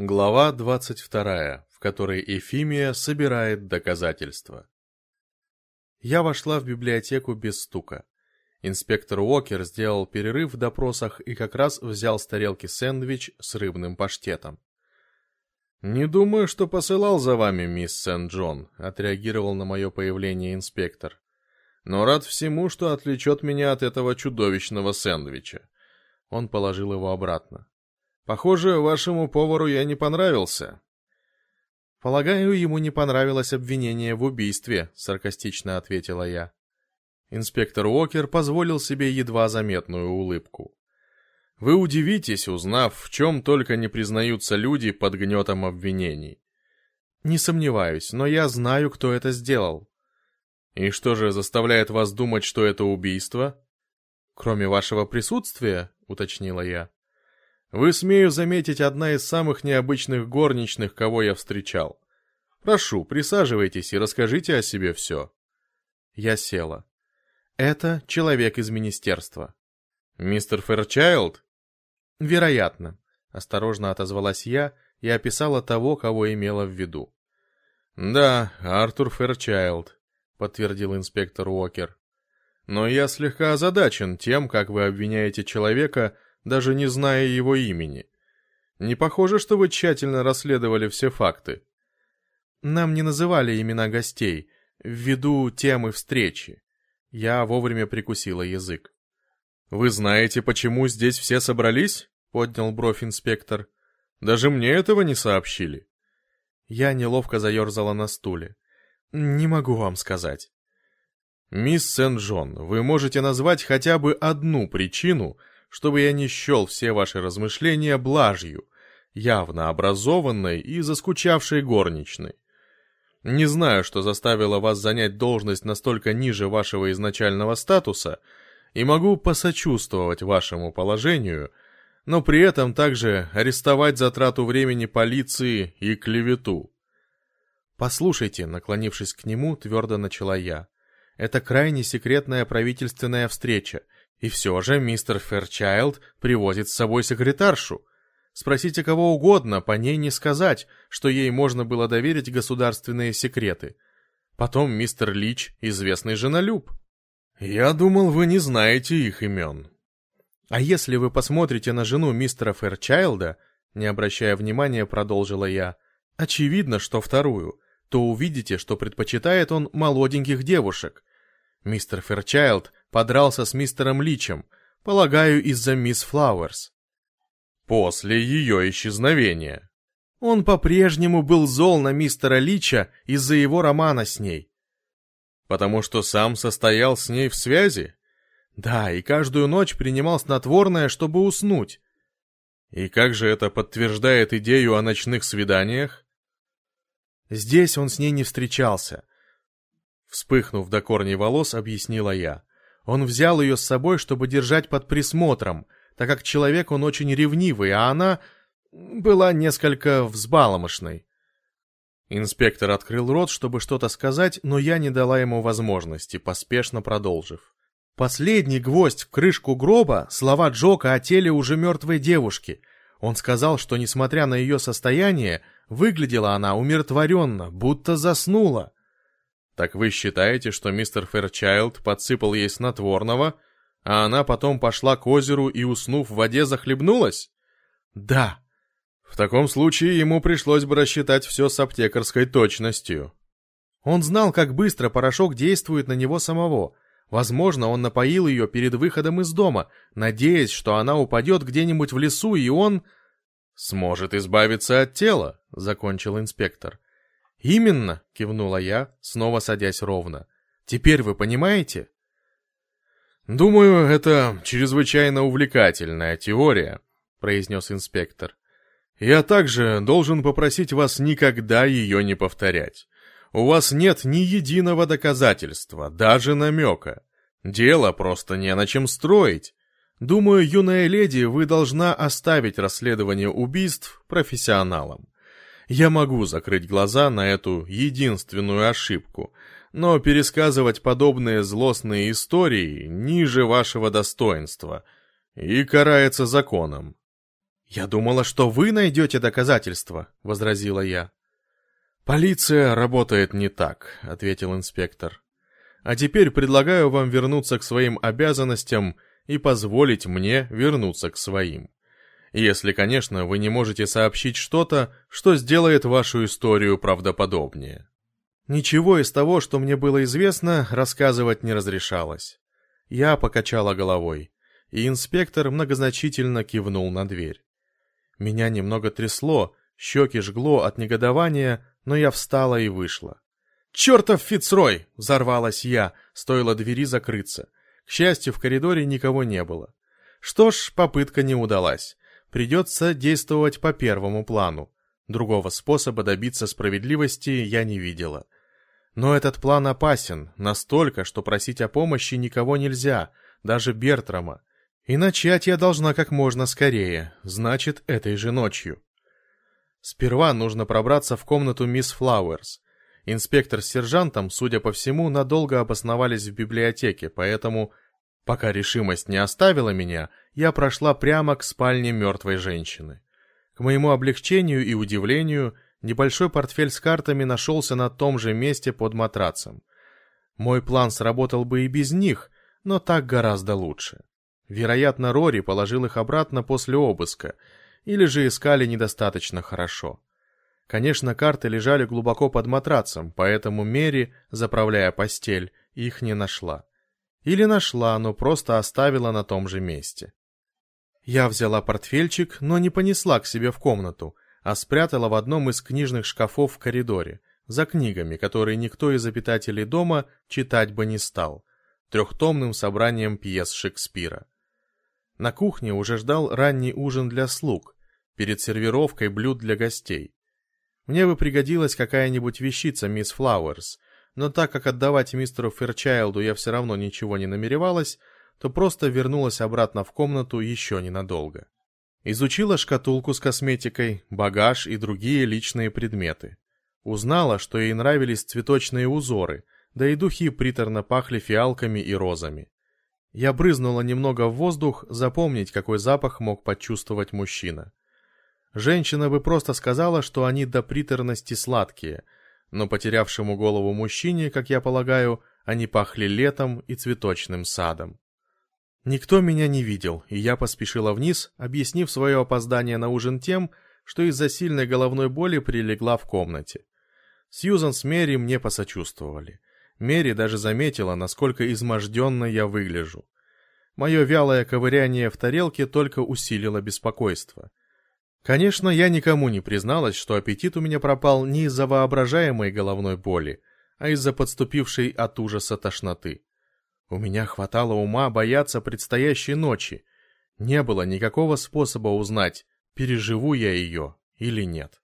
Глава 22, в которой Эфимия собирает доказательства. Я вошла в библиотеку без стука. Инспектор Уокер сделал перерыв в допросах и как раз взял с тарелки сэндвич с рыбным паштетом. «Не думаю, что посылал за вами, мисс Сент-Джон», — отреагировал на мое появление инспектор. «Но рад всему, что отвлечет меня от этого чудовищного сэндвича». Он положил его обратно. Похоже, вашему повару я не понравился. Полагаю, ему не понравилось обвинение в убийстве, саркастично ответила я. Инспектор Уокер позволил себе едва заметную улыбку. Вы удивитесь, узнав, в чем только не признаются люди под гнетом обвинений. Не сомневаюсь, но я знаю, кто это сделал. И что же заставляет вас думать, что это убийство? Кроме вашего присутствия, уточнила я. Вы, смею заметить, одна из самых необычных горничных, кого я встречал. Прошу, присаживайтесь и расскажите о себе все. Я села. Это человек из министерства. Мистер Фэрчайлд? Вероятно. Осторожно отозвалась я и описала того, кого имела в виду. Да, Артур Фэрчайлд, подтвердил инспектор Уокер. Но я слегка озадачен тем, как вы обвиняете человека, даже не зная его имени. Не похоже, что вы тщательно расследовали все факты. Нам не называли имена гостей, ввиду темы встречи. Я вовремя прикусила язык. «Вы знаете, почему здесь все собрались?» — поднял бровь инспектор. «Даже мне этого не сообщили». Я неловко заерзала на стуле. «Не могу вам сказать». «Мисс Сен-Джон, вы можете назвать хотя бы одну причину, чтобы я не счел все ваши размышления блажью, явно образованной и заскучавшей горничной. Не знаю, что заставило вас занять должность настолько ниже вашего изначального статуса, и могу посочувствовать вашему положению, но при этом также арестовать затрату времени полиции и клевету. «Послушайте», — наклонившись к нему, твердо начала я, — «это крайне секретная правительственная встреча, и все же мистер Ферчайлд привозит с собой секретаршу. Спросите кого угодно, по ней не сказать, что ей можно было доверить государственные секреты. Потом мистер Лич — известный женолюб. Я думал, вы не знаете их имен. А если вы посмотрите на жену мистера Ферчайлда, не обращая внимания, продолжила я, очевидно, что вторую, то увидите, что предпочитает он молоденьких девушек. Мистер Ферчайлд подрался с мистером Личем, полагаю, из-за мисс Флауэрс. После ее исчезновения. Он по-прежнему был зол на мистера Лича из-за его романа с ней. Потому что сам состоял с ней в связи? Да, и каждую ночь принимал снотворное, чтобы уснуть. И как же это подтверждает идею о ночных свиданиях? Здесь он с ней не встречался. Вспыхнув до корней волос, объяснила я. Он взял ее с собой, чтобы держать под присмотром, так как человек он очень ревнивый, а она была несколько взбаломошной. Инспектор открыл рот, чтобы что-то сказать, но я не дала ему возможности, поспешно продолжив. Последний гвоздь в крышку гроба — слова Джока о теле уже мертвой девушки. Он сказал, что, несмотря на ее состояние, выглядела она умиротворенно, будто заснула. «Так вы считаете, что мистер Фэрчайлд подсыпал ей снотворного, а она потом пошла к озеру и, уснув в воде, захлебнулась?» «Да». В таком случае ему пришлось бы рассчитать все с аптекарской точностью. Он знал, как быстро порошок действует на него самого. Возможно, он напоил ее перед выходом из дома, надеясь, что она упадет где-нибудь в лесу, и он... «Сможет избавиться от тела», — закончил инспектор. «Именно!» — кивнула я, снова садясь ровно. «Теперь вы понимаете?» «Думаю, это чрезвычайно увлекательная теория», — произнес инспектор. «Я также должен попросить вас никогда ее не повторять. У вас нет ни единого доказательства, даже намека. Дело просто не на чем строить. Думаю, юная леди, вы должна оставить расследование убийств профессионалам. Я могу закрыть глаза на эту единственную ошибку, но пересказывать подобные злостные истории ниже вашего достоинства и карается законом. «Я думала, что вы найдете доказательства», — возразила я. «Полиция работает не так», — ответил инспектор. «А теперь предлагаю вам вернуться к своим обязанностям и позволить мне вернуться к своим. Если, конечно, вы не можете сообщить что-то, что сделает вашу историю правдоподобнее». Ничего из того, что мне было известно, рассказывать не разрешалось. Я покачала головой, и инспектор многозначительно кивнул на дверь. Меня немного трясло, щеки жгло от негодования, но я встала и вышла. «Чертов Фицрой!» — взорвалась я, стоило двери закрыться. К счастью, в коридоре никого не было. Что ж, попытка не удалась. Придется действовать по первому плану. Другого способа добиться справедливости я не видела. Но этот план опасен, настолько, что просить о помощи никого нельзя, даже Бертрама. И начать я должна как можно скорее, значит, этой же ночью. Сперва нужно пробраться в комнату мисс Флауэрс. Инспектор с сержантом, судя по всему, надолго обосновались в библиотеке, поэтому, пока решимость не оставила меня, я прошла прямо к спальне мертвой женщины. К моему облегчению и удивлению, небольшой портфель с картами нашелся на том же месте под матрацем. Мой план сработал бы и без них, но так гораздо лучше. Вероятно, Рори положил их обратно после обыска, или же искали недостаточно хорошо. Конечно, карты лежали глубоко под матрацем, поэтому Мери, заправляя постель, их не нашла. Или нашла, но просто оставила на том же месте. Я взяла портфельчик, но не понесла к себе в комнату, а спрятала в одном из книжных шкафов в коридоре, за книгами, которые никто из обитателей дома читать бы не стал, трехтомным собранием пьес Шекспира. На кухне уже ждал ранний ужин для слуг, перед сервировкой блюд для гостей. Мне бы пригодилась какая-нибудь вещица мисс Флауэрс, но так как отдавать мистеру Ферчайлду я все равно ничего не намеревалась, то просто вернулась обратно в комнату еще ненадолго. Изучила шкатулку с косметикой, багаж и другие личные предметы. Узнала, что ей нравились цветочные узоры, да и духи приторно пахли фиалками и розами. Я брызнула немного в воздух, запомнить, какой запах мог почувствовать мужчина. Женщина бы просто сказала, что они до приторности сладкие, но потерявшему голову мужчине, как я полагаю, они пахли летом и цветочным садом. Никто меня не видел, и я поспешила вниз, объяснив свое опоздание на ужин тем, что из-за сильной головной боли прилегла в комнате. Сьюзан с Мэри мне посочувствовали. Мэри даже заметила, насколько изможденно я выгляжу. Мое вялое ковыряние в тарелке только усилило беспокойство. Конечно, я никому не призналась, что аппетит у меня пропал не из-за воображаемой головной боли, а из-за подступившей от ужаса тошноты. У меня хватало ума бояться предстоящей ночи. Не было никакого способа узнать, переживу я ее или нет.